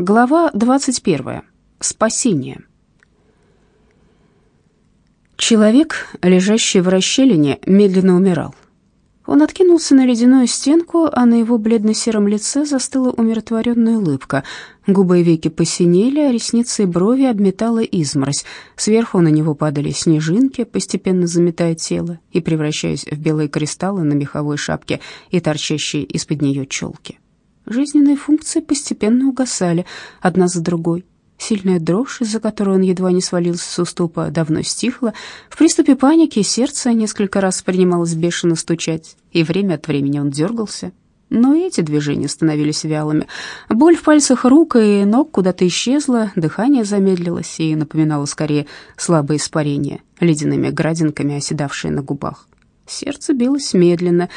Глава 21. Спасение. Человек, лежащий в расщелине, медленно умирал. Он откинулся на ледяную стенку, а на его бледно-сером лице застыла умиротворенная улыбка. Губы и веки посинели, а ресницы и брови обметала изморозь. Сверху на него падали снежинки, постепенно заметая тело и превращаясь в белые кристаллы на меховой шапке и торчащие из-под нее челки. Жизненные функции постепенно угасали, одна за другой. Сильная дрожь, из-за которой он едва не свалился с уступа, давно стихла. В приступе паники сердце несколько раз принималось бешено стучать, и время от времени он дергался. Но эти движения становились вялыми. Боль в пальцах рук и ног куда-то исчезла, дыхание замедлилось и напоминало скорее слабое испарение, ледяными градинками оседавшие на губах. Сердце билось медленно.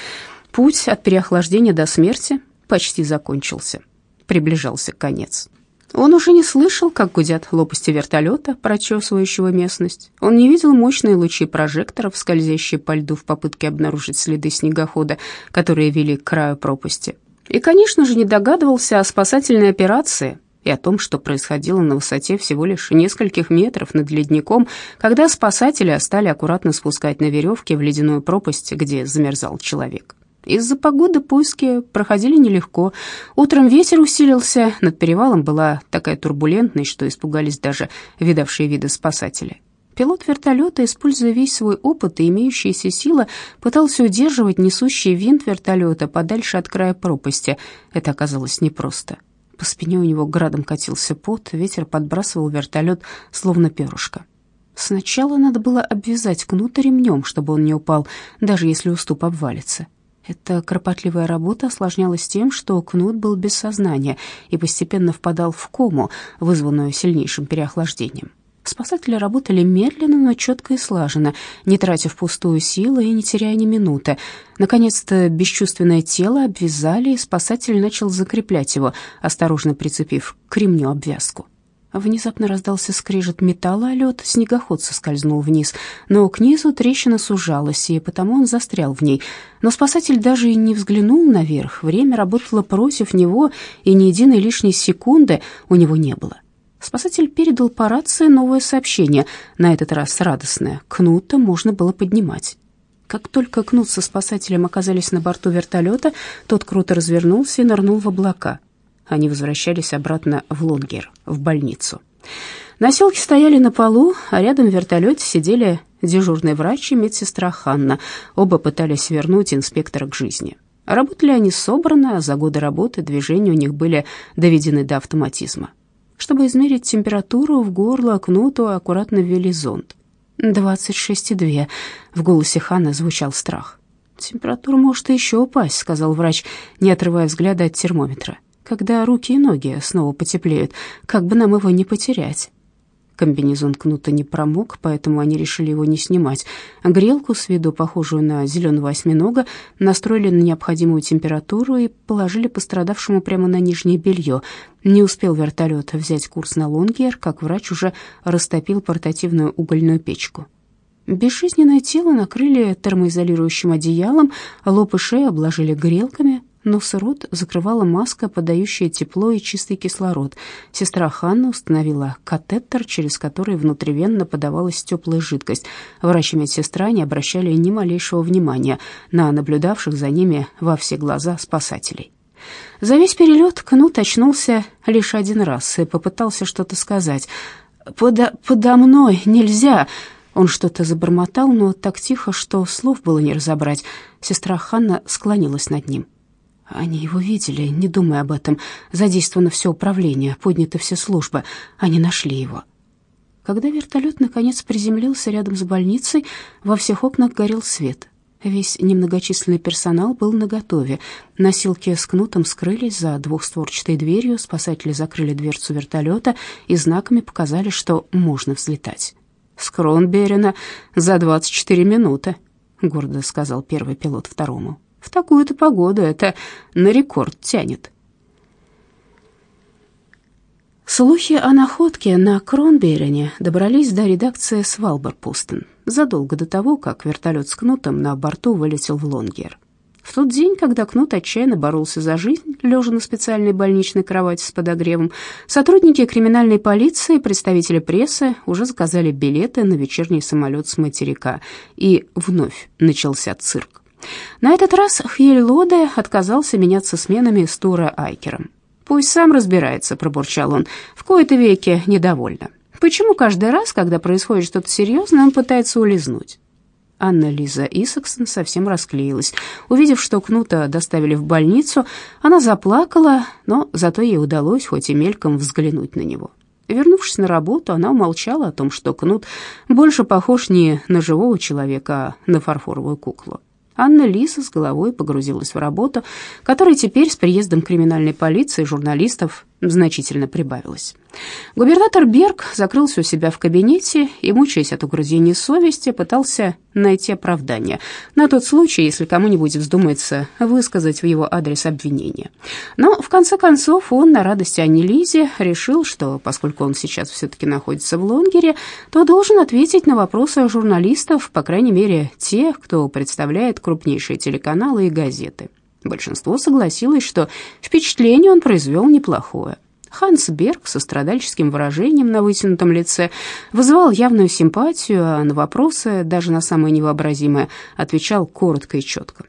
Путь от переохлаждения до смерти почти закончился. Приближался конец. Он уже не слышал, как гудят лопасти вертолета, прочесывающего местность. Он не видел мощные лучи прожекторов, скользящие по льду в попытке обнаружить следы снегохода, которые вели к краю пропасти. И, конечно же, не догадывался о спасательной операции и о том, что происходило на высоте всего лишь нескольких метров над ледником, когда спасатели стали аккуратно спускать на веревке в ледяную пропасть, где замерзал человек. Из-за погоды поиски проходили нелегко. Утром ветер усилился, над перевалом была такая турбулентность, что испугались даже видавшие виды спасатели. Пилот вертолета, используя весь свой опыт и имеющиеся силы, пытался удерживать несущий винт вертолета подальше от края пропасти. Это оказалось непросто. По спине у него градом катился пот, ветер подбрасывал вертолет, словно перышко. Сначала надо было обвязать кнута ремнем, чтобы он не упал, даже если уступ обвалится. Эта кропотливая работа осложнялась тем, что Кнут был без сознания и постепенно впадал в кому, вызванную сильнейшим переохлаждением. Спасатели работали медленно, но четко и слаженно, не тратя впустую силы и не теряя ни минуты. Наконец-то бесчувственное тело обвязали, и спасатель начал закреплять его, осторожно прицепив к ремню обвязку. Внезапно раздался скрежет металла, а лед снегоход соскользнул вниз, но к низу трещина сужалась, и потому он застрял в ней. Но спасатель даже и не взглянул наверх, время работало против него, и ни единой лишней секунды у него не было. Спасатель передал по рации новое сообщение, на этот раз радостное. Кнута можно было поднимать. Как только Кнут со спасателем оказались на борту вертолета, тот круто развернулся и нырнул в облака — они возвращались обратно в Лонгер, в больницу. Носилки стояли на полу, а рядом в вертолете сидели дежурный врач и медсестра Ханна. Оба пытались вернуть инспектора к жизни. Работали они собрано, а за годы работы движения у них были доведены до автоматизма. Чтобы измерить температуру, в горло Кнуту аккуратно ввели зонд. «Двадцать шесть две», — в голосе Ханны звучал страх. «Температура может еще упасть», — сказал врач, не отрывая взгляда от термометра когда руки и ноги снова потеплеют, как бы нам его не потерять. Комбинезон кнута не промок, поэтому они решили его не снимать. Грелку, с виду похожую на зеленого осьминога, настроили на необходимую температуру и положили пострадавшему прямо на нижнее белье. Не успел вертолет взять курс на Лонгер, как врач уже растопил портативную угольную печку. Безжизненное тело накрыли термоизолирующим одеялом, лоб и шею обложили грелками, Нос и рот закрывала маска, подающая тепло и чистый кислород. Сестра Ханна установила катетер, через который внутривенно подавалась теплая жидкость. Врач и медсестра не обращали ни малейшего внимания на наблюдавших за ними во все глаза спасателей. За весь перелет Кнут очнулся лишь один раз и попытался что-то сказать. «Подо, подо мной нельзя!» Он что-то забормотал, но так тихо, что слов было не разобрать. Сестра Ханна склонилась над ним. Они его видели, не думая об этом. Задействовано все управление, подняты все службы. Они нашли его. Когда вертолет наконец приземлился рядом с больницей, во всех окнах горел свет. Весь немногочисленный персонал был наготове. Носилки с кнутом скрылись за двухстворчатой дверью, спасатели закрыли дверцу вертолета и знаками показали, что можно взлетать. «С Кронберена за 24 минуты», — гордо сказал первый пилот второму. В такую-то погоду это на рекорд тянет. Слухи о находке на Кронбейрене добрались до редакции Свалберпустен задолго до того, как вертолет с кнутом на борту вылетел в Лонгер. В тот день, когда Кнут отчаянно боролся за жизнь, лежа на специальной больничной кровати с подогревом, сотрудники криминальной полиции и представители прессы уже заказали билеты на вечерний самолет с материка, и вновь начался цирк. На этот раз Хьель Лоде отказался меняться сменами с Тура Айкером. «Пусть сам разбирается», — пробурчал он, — «в кои-то веке недовольна. Почему каждый раз, когда происходит что-то серьезное, он пытается улизнуть?» Анна-Лиза Исаксон совсем расклеилась. Увидев, что Кнута доставили в больницу, она заплакала, но зато ей удалось хоть и мельком взглянуть на него. Вернувшись на работу, она умолчала о том, что Кнут больше похож не на живого человека, а на фарфоровую куклу. Анна Лиса с головой погрузилась в работу, которая теперь с приездом криминальной полиции и журналистов значительно прибавилось. Губернатор Берг закрылся у себя в кабинете и, мучаясь от угрызения совести, пытался найти оправдание на тот случай, если кому-нибудь вздумается высказать в его адрес обвинение. Но, в конце концов, он на радости Анне Лизе решил, что, поскольку он сейчас все-таки находится в Лонгере, то должен ответить на вопросы журналистов, по крайней мере, тех, кто представляет крупнейшие телеканалы и газеты. Большинство согласилось, что впечатление он произвел неплохое. Ханс Берг со страдальческим выражением на вытянутом лице вызывал явную симпатию, а на вопросы, даже на самые невообразимые, отвечал коротко и четко.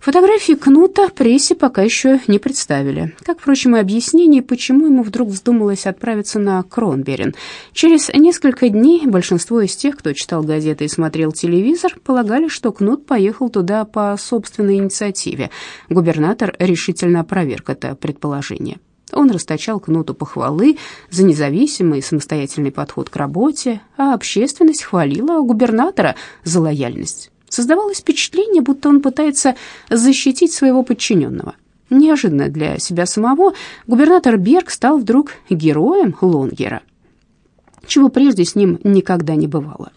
Фотографии Кнута прессе пока еще не представили, как, впрочем, и объяснение, почему ему вдруг вздумалось отправиться на Кронберен. Через несколько дней большинство из тех, кто читал газеты и смотрел телевизор, полагали, что Кнут поехал туда по собственной инициативе. Губернатор решительно опроверг это предположение. Он расточал Кнуту похвалы за независимый и самостоятельный подход к работе, а общественность хвалила губернатора за лояльность. Создавалось впечатление, будто он пытается защитить своего подчиненного. Неожиданно для себя самого губернатор Берг стал вдруг героем Лонгера, чего прежде с ним никогда не бывало.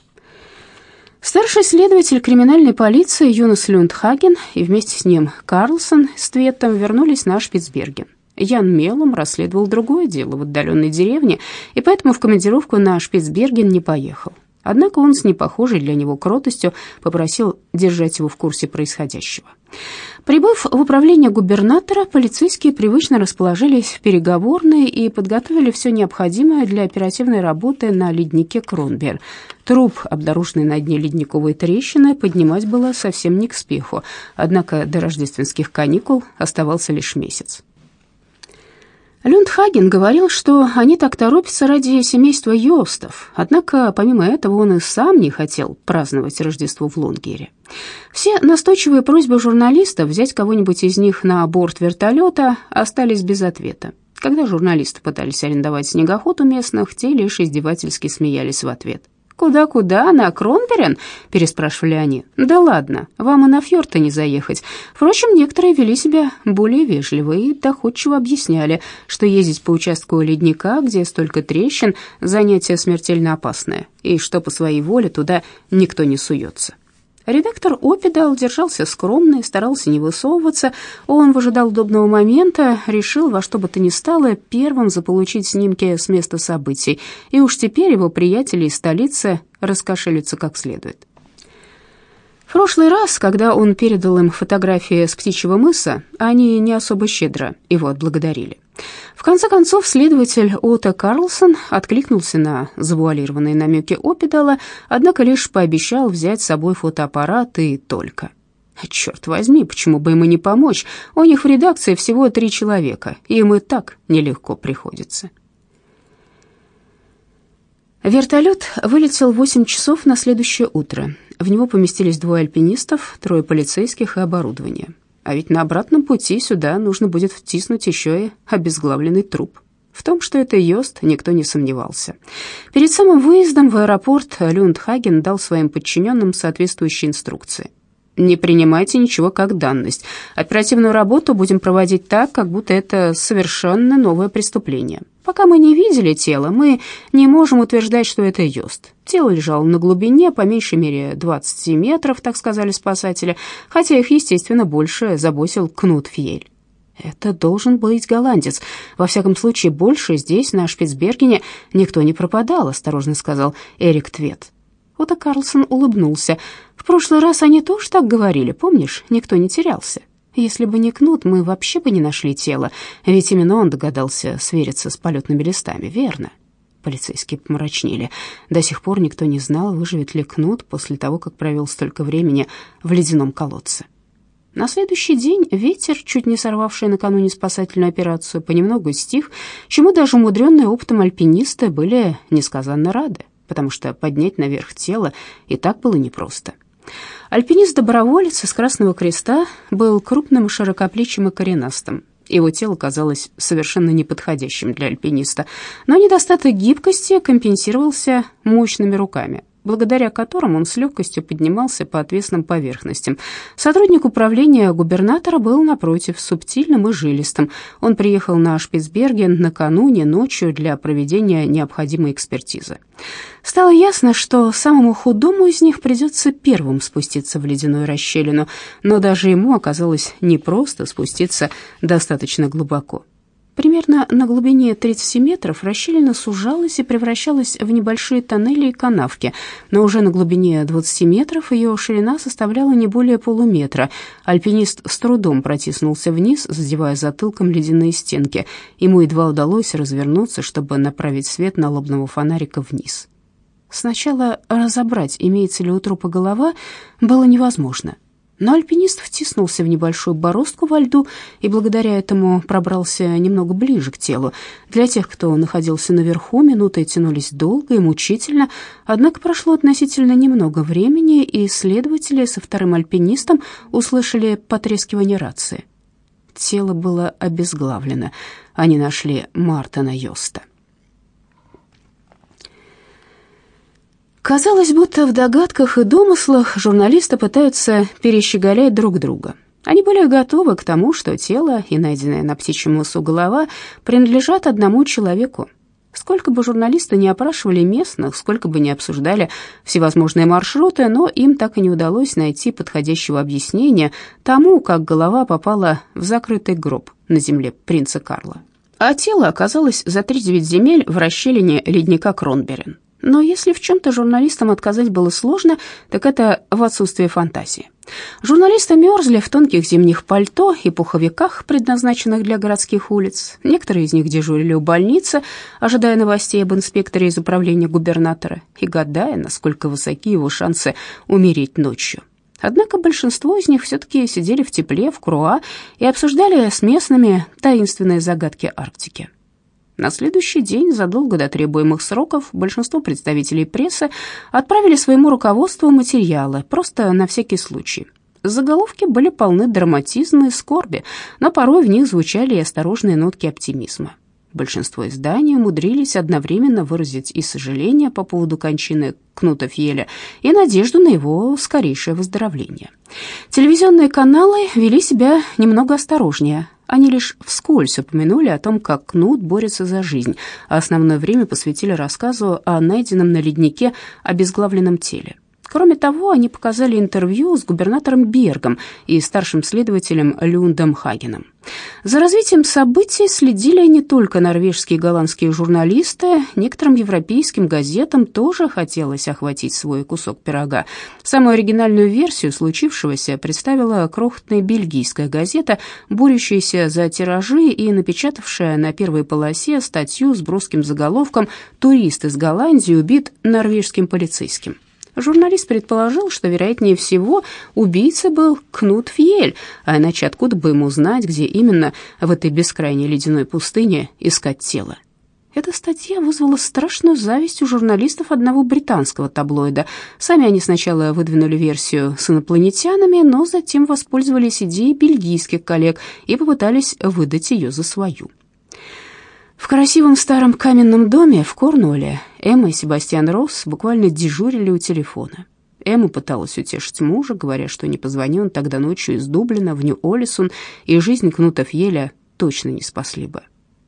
Старший следователь криминальной полиции Юнас Люндхаген и вместе с ним Карлсон с Тветом вернулись на Шпицберген. Ян Мелом расследовал другое дело в отдаленной деревне, и поэтому в командировку на Шпицберген не поехал. Однако он с непохожей для него кротостью попросил держать его в курсе происходящего. Прибыв в управление губернатора, полицейские привычно расположились в переговорной и подготовили все необходимое для оперативной работы на леднике Кронбер. Труп, обнаруженный на дне ледниковой трещины, поднимать было совсем не к спеху, однако до рождественских каникул оставался лишь месяц. Люндхаген говорил, что они так торопятся ради семейства Йостов, однако помимо этого он и сам не хотел праздновать Рождество в Лонгере. Все настойчивые просьбы журналистов взять кого-нибудь из них на борт вертолета остались без ответа. Когда журналисты пытались арендовать снегоход у местных, те лишь издевательски смеялись в ответ. «Куда-куда? На Кронберен?» — переспрашивали они. «Да ладно, вам и на фьорд не заехать». Впрочем, некоторые вели себя более вежливо и доходчиво объясняли, что ездить по участку ледника, где столько трещин, занятие смертельно опасное, и что по своей воле туда никто не суется. Редактор Опидал держался скромно и старался не высовываться. Он выжидал удобного момента, решил во что бы то ни стало первым заполучить снимки с места событий, и уж теперь его приятели из столицы раскошелятся как следует. В прошлый раз, когда он передал им фотографии с птичьего мыса, они не особо щедро его отблагодарили. В конце концов, следователь Отто Карлсон откликнулся на завуалированные намеки Опидала, однако лишь пообещал взять с собой фотоаппарат и только. Черт возьми, почему бы ему не помочь? У них в редакции всего три человека, им и так нелегко приходится. Вертолет вылетел в 8 часов на следующее утро. В него поместились двое альпинистов, трое полицейских и оборудование. А ведь на обратном пути сюда нужно будет втиснуть еще и обезглавленный труп. В том, что это Йост, никто не сомневался. Перед самым выездом в аэропорт Люндхаген дал своим подчиненным соответствующие инструкции. Не принимайте ничего как данность. Оперативную работу будем проводить так, как будто это совершенно новое преступление. Пока мы не видели тело, мы не можем утверждать, что это Йост. Тело лежало на глубине, по меньшей мере, 20 метров, так сказали спасатели, хотя их, естественно, больше заботил Кнут Фьель. Это должен быть голландец. Во всяком случае, больше здесь, на Шпицбергене, никто не пропадал, осторожно сказал Эрик Твет. Отто Карлсон улыбнулся. «В прошлый раз они тоже так говорили, помнишь? Никто не терялся». Если бы не Кнут, мы вообще бы не нашли тело, ведь именно он догадался свериться с полетными листами, верно?» Полицейские помрачнели. До сих пор никто не знал, выживет ли Кнут после того, как провел столько времени в ледяном колодце. На следующий день ветер, чуть не сорвавший накануне спасательную операцию, понемногу стих, чему даже умудренные опытом альпинисты были несказанно рады, потому что поднять наверх тело и так было непросто. Альпинист-доброволец из Красного Креста был крупным, широкоплечим и коренастым. Его тело казалось совершенно неподходящим для альпиниста, но недостаток гибкости компенсировался мощными руками благодаря которым он с легкостью поднимался по отвесным поверхностям. Сотрудник управления губернатора был, напротив, субтильным и жилистым. Он приехал на Шпицберген накануне ночью для проведения необходимой экспертизы. Стало ясно, что самому худому из них придется первым спуститься в ледяную расщелину, но даже ему оказалось непросто спуститься достаточно глубоко. Примерно на глубине 30 метров расщелина сужалась и превращалась в небольшие тоннели и канавки, но уже на глубине 20 метров ее ширина составляла не более полуметра. Альпинист с трудом протиснулся вниз, задевая затылком ледяные стенки. Ему едва удалось развернуться, чтобы направить свет налобного фонарика вниз. Сначала разобрать, имеется ли у трупа голова, было невозможно. Но альпинист втиснулся в небольшую бороздку во льду и благодаря этому пробрался немного ближе к телу. Для тех, кто находился наверху, минуты тянулись долго и мучительно, однако прошло относительно немного времени, и исследователи со вторым альпинистом услышали потрескивание рации. Тело было обезглавлено. Они нашли Мартина Йоста. Казалось, будто в догадках и домыслах журналисты пытаются перещеголять друг друга. Они были готовы к тому, что тело и найденная на птичьем носу голова принадлежат одному человеку. Сколько бы журналисты не опрашивали местных, сколько бы не обсуждали всевозможные маршруты, но им так и не удалось найти подходящего объяснения тому, как голова попала в закрытый гроб на земле принца Карла. А тело оказалось за тридевять земель в расщелине ледника Кронберен. Но если в чем-то журналистам отказать было сложно, так это в отсутствии фантазии. Журналисты мерзли в тонких зимних пальто и пуховиках, предназначенных для городских улиц. Некоторые из них дежурили у больницы, ожидая новостей об инспекторе из управления губернатора и гадая, насколько высоки его шансы умереть ночью. Однако большинство из них все-таки сидели в тепле, в Круа и обсуждали с местными таинственные загадки Арктики. На следующий день, задолго до требуемых сроков, большинство представителей прессы отправили своему руководству материалы, просто на всякий случай. Заголовки были полны драматизма и скорби, но порой в них звучали и осторожные нотки оптимизма. Большинство изданий умудрились одновременно выразить и сожаление по поводу кончины Кнута Фьеля, и надежду на его скорейшее выздоровление. Телевизионные каналы вели себя немного осторожнее. Они лишь вскользь упомянули о том, как Кнут борется за жизнь, а основное время посвятили рассказу о найденном на леднике обезглавленном теле. Кроме того, они показали интервью с губернатором Бергом и старшим следователем Люндом Хагеном. За развитием событий следили не только норвежские и голландские журналисты, некоторым европейским газетам тоже хотелось охватить свой кусок пирога. Самую оригинальную версию случившегося представила крохотная бельгийская газета, борющаяся за тиражи и напечатавшая на первой полосе статью с броским заголовком «Турист из Голландии убит норвежским полицейским». Журналист предположил, что, вероятнее всего, убийца был Кнут Фьель, а иначе откуда бы ему знать, где именно в этой бескрайней ледяной пустыне искать тело. Эта статья вызвала страшную зависть у журналистов одного британского таблоида. Сами они сначала выдвинули версию с инопланетянами, но затем воспользовались идеей бельгийских коллег и попытались выдать ее за свою. В красивом старом каменном доме в Корнуолле Эмма и Себастьян Росс буквально дежурили у телефона. Эмма пыталась утешить мужа, говоря, что не позвони он тогда ночью из Дублина в Нью-Олисон, и жизнь Кнута Фьеля точно не спасли бы.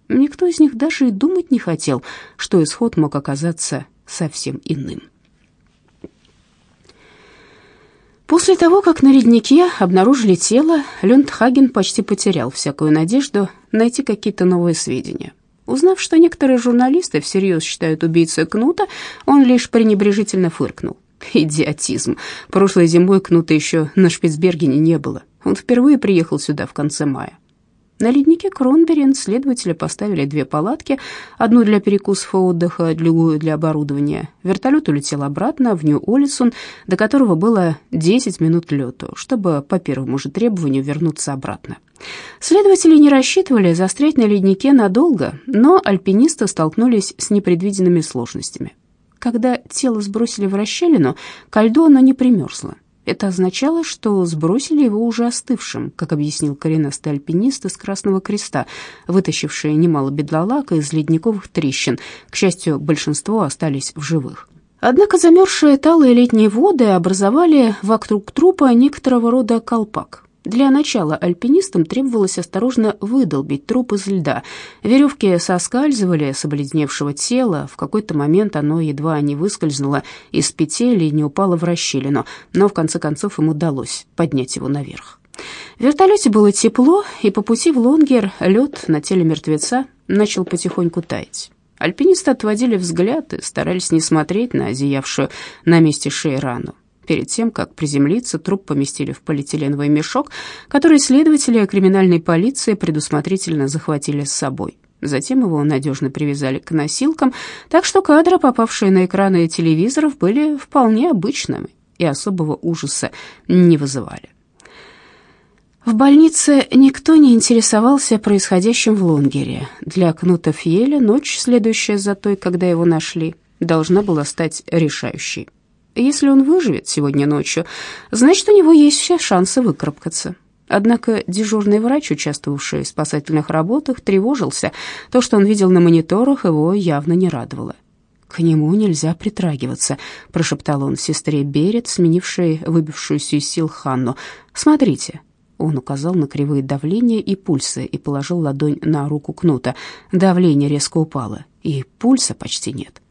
Никто из них даже и думать не хотел, что исход мог оказаться совсем иным. После того, как на леднике обнаружили тело, Люндхаген почти потерял всякую надежду найти какие-то новые сведения. Узнав, что некоторые журналисты всерьез считают убийцей Кнута, он лишь пренебрежительно фыркнул. Идиотизм. Прошлой зимой Кнута еще на Шпицбергене не было. Он впервые приехал сюда в конце мая. На леднике Кронберин следователи поставили две палатки, одну для перекусов и отдыха, другую для оборудования. Вертолет улетел обратно в Нью-Олисон, до которого было 10 минут лету, чтобы по первому же требованию вернуться обратно. Следователи не рассчитывали застрять на леднике надолго, но альпинисты столкнулись с непредвиденными сложностями. Когда тело сбросили в расщелину, ко льду оно не примерзло. Это означало, что сбросили его уже остывшим, как объяснил коренастый альпинист из Красного Креста, вытащивший немало бедлолака из ледниковых трещин. К счастью, большинство остались в живых. Однако замерзшие талые летние воды образовали вокруг трупа некоторого рода колпак. Для начала альпинистам требовалось осторожно выдолбить труп из льда. Веревки соскальзывали с обледеневшего тела, в какой-то момент оно едва не выскользнуло из петель и не упало в расщелину, но в конце концов им удалось поднять его наверх. В вертолете было тепло, и по пути в Лонгер лед на теле мертвеца начал потихоньку таять. Альпинисты отводили взгляд и старались не смотреть на зиявшую на месте шеи рану. Перед тем, как приземлиться, труп поместили в полиэтиленовый мешок, который следователи криминальной полиции предусмотрительно захватили с собой. Затем его надежно привязали к носилкам, так что кадры, попавшие на экраны телевизоров, были вполне обычными и особого ужаса не вызывали. В больнице никто не интересовался происходящим в Лонгере. Для Кнута Фьеля ночь, следующая за той, когда его нашли, должна была стать решающей. Если он выживет сегодня ночью, значит, у него есть все шансы выкарабкаться. Однако дежурный врач, участвовавший в спасательных работах, тревожился. То, что он видел на мониторах, его явно не радовало. «К нему нельзя притрагиваться», — прошептал он сестре Берет, сменившей выбившуюся из сил Ханну. «Смотрите». Он указал на кривые давления и пульсы и положил ладонь на руку Кнута. Давление резко упало, и пульса почти нет.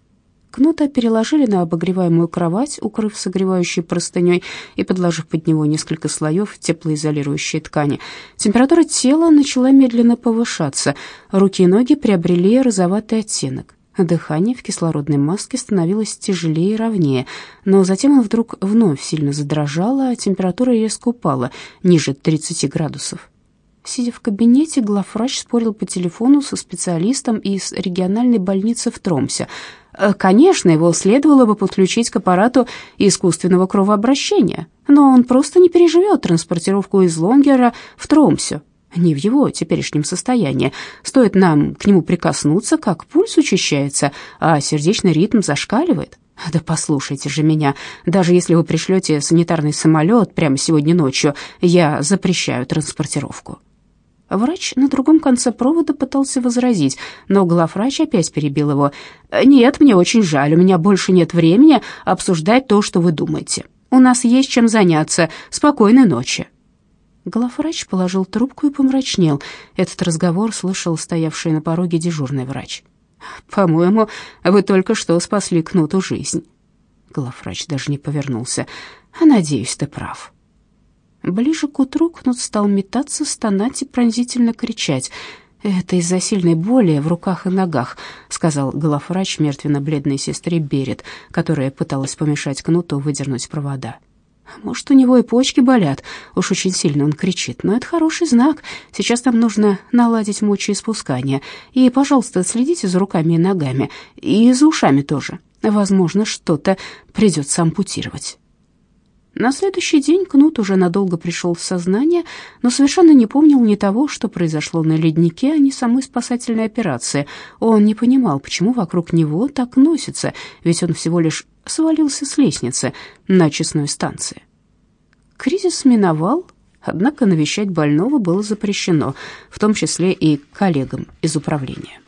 Кнута переложили на обогреваемую кровать, укрыв согревающей простыней и подложив под него несколько слоев теплоизолирующей ткани. Температура тела начала медленно повышаться, руки и ноги приобрели розоватый оттенок. Дыхание в кислородной маске становилось тяжелее и ровнее, но затем он вдруг вновь сильно задрожало, а температура резко упала, ниже 30 градусов. Сидя в кабинете, главврач спорил по телефону со специалистом из региональной больницы в Тромсе. Э, конечно, его следовало бы подключить к аппарату искусственного кровообращения, но он просто не переживет транспортировку из Лонгера в Тромсе. Не в его теперешнем состоянии. Стоит нам к нему прикоснуться, как пульс учащается, а сердечный ритм зашкаливает. Да послушайте же меня, даже если вы пришлете санитарный самолет прямо сегодня ночью, я запрещаю транспортировку. Врач на другом конце провода пытался возразить, но главврач опять перебил его. «Нет, мне очень жаль, у меня больше нет времени обсуждать то, что вы думаете. У нас есть чем заняться. Спокойной ночи». Главврач положил трубку и помрачнел. Этот разговор слышал стоявший на пороге дежурный врач. «По-моему, вы только что спасли Кнуту жизнь». Главврач даже не повернулся. «Надеюсь, ты прав». Ближе к утру Кнут стал метаться, стонать и пронзительно кричать. «Это из-за сильной боли в руках и ногах», — сказал главврач мертвенно-бледной сестре Берет, которая пыталась помешать Кнуту выдернуть провода. «Может, у него и почки болят, уж очень сильно он кричит, но это хороший знак. Сейчас нам нужно наладить мочеиспускание. И, пожалуйста, следите за руками и ногами, и за ушами тоже. Возможно, что-то придется ампутировать». На следующий день Кнут уже надолго пришел в сознание, но совершенно не помнил ни того, что произошло на леднике, ни самой спасательной операции. Он не понимал, почему вокруг него так носится, ведь он всего лишь свалился с лестницы на честной станции. Кризис миновал, однако навещать больного было запрещено, в том числе и коллегам из управления.